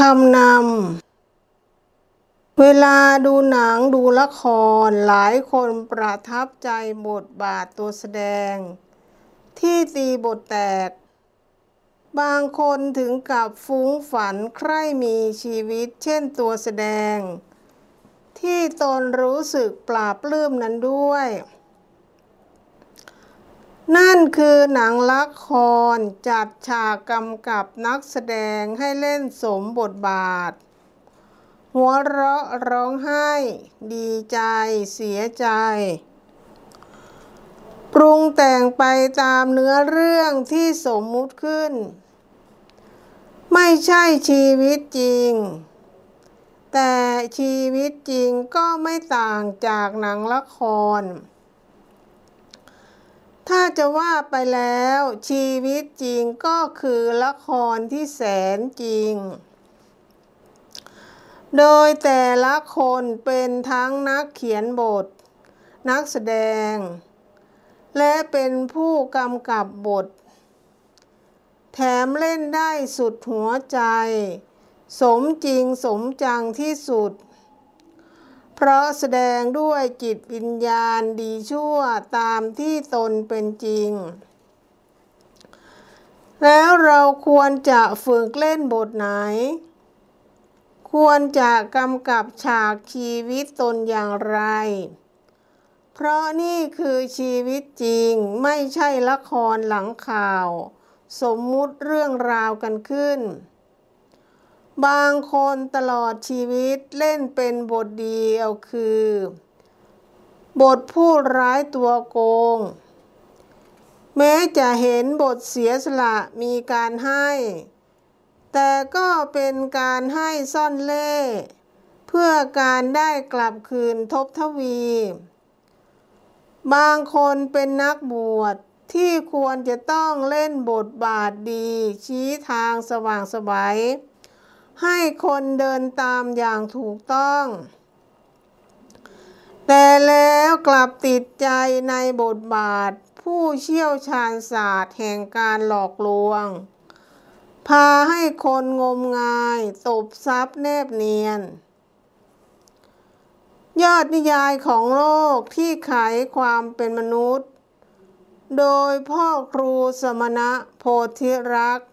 คำนำ เวลาดูหนังดูละครหลายคนประทับใจบทบาทตัวแสดง ที่ตีบทแตก บางคนถึงกับฟุ้งฝันใคร่มีชีวิตเช่นตัวแสดง ที่ตนรู้สึกปราบปลื้มนั้นด้วย นั่นคือหนังละครจัดฉากกำกับนักแสดงให้เล่นสมบทบาท หัวเราะร้องไห้ ดีใจ เสียใจ ปรุงแต่งไปตามเนื้อเรื่องที่สมมุติขึ้น ไม่ใช่ชีวิตจริง แต่ชีวิตจริงก็ไม่ต่างจากหนังละคร ถ้าจะว่าไปแล้วชีวิตจริงก็คือละครที่แสนจริง โดยแต่ละคนเป็นทั้งนักเขียนบท นักแสดง และเป็นผู้กำกับบท แถมเล่นได้สุดหัวใจ สมจริงสมจังที่สุด เพราะแสดงด้วยจิตวิญญาณดีชั่วตามที่ตนเป็นจริง แล้วเราควรจะฝึกเล่นบทไหน ควรจะกำกับฉากชีวิตตนอย่างไร เพราะนี่คือชีวิตจริงไม่ใช่ละครหลังข่าว สมมุติเรื่องราวกันขึ้น บางคนตลอดชีวิตเล่นเป็นบทเดียวคือ บทผู้ร้ายตัวโกง แม้จะเห็นบทเสียสละมีการให้ แต่ก็เป็นการให้ซ่อนเล่ เพื่อการได้กลับคืนทบทวี บางคนเป็นนักบวชที่ควรจะต้องเล่นบทบาทดีชี้ทางสว่างสบาย ให้คนเดินตามอย่างถูกต้อง แต่แล้วกลับติดใจในบทบาทผู้เชี่ยวชาญศาสตร์แห่งการหลอกลวง พาให้คนงมงายตบทรัพย์แนบเนียน ยอดนิยายของโลกที่ไขความเป็นมนุษย์ โดยพ่อครูสมณะโพธิรักษ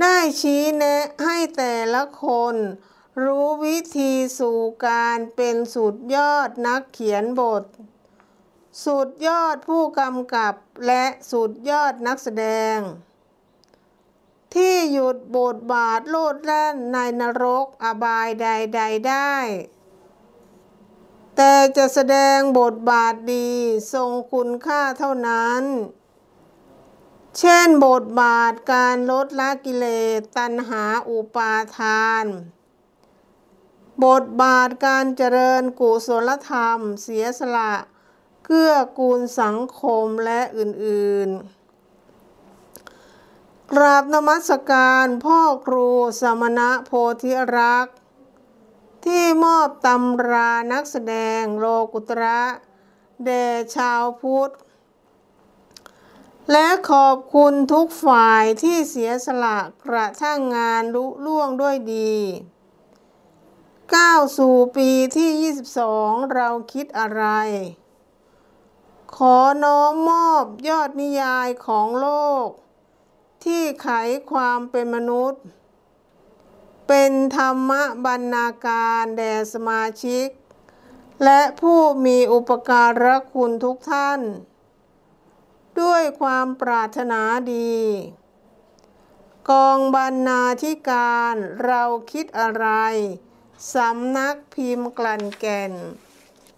ได้ชี้แนะให้แต่ละคน รู้วิธีสู่การเป็นสุดยอดนักเขียนบท สุดยอดผู้กำกับและสุดยอดนักแสดง ที่หยุดบทบาทโลดแล่นในนรกอบายใดๆได้ แต่จะแสดงบทบาทดีทรงคุณค่าเท่านั้น เช่น บทบาทการลดละกิเลสตัณหาอุปาทาน บทบาทการเจริญกุศลธรรม เสียสละ เกื้อกูลสังคมและอื่นๆ กราบนมัสการพ่อครูสมณะโพธิรักษ์ที่มอบตำรานักแสดงโลกุตระแด่ชาวพุทธ และขอบคุณทุกฝ่ายที่เสียสละกระทั่งงานลุล่วงด้วยดีก้าวสู่ปีที่ 22 เราคิดอะไร ขอน้อมมอบยอดนิยายของโลก ที่ไขความเป็นมนุษย์ เป็นธรรมบรรณาการแด่สมาชิก และผู้มีอุปการะคุณทุกท่าน ด้วยความปรารถนาดี กองบรรณาธิการเราคิดอะไร สำนักพิมพ์กลั่นแก่น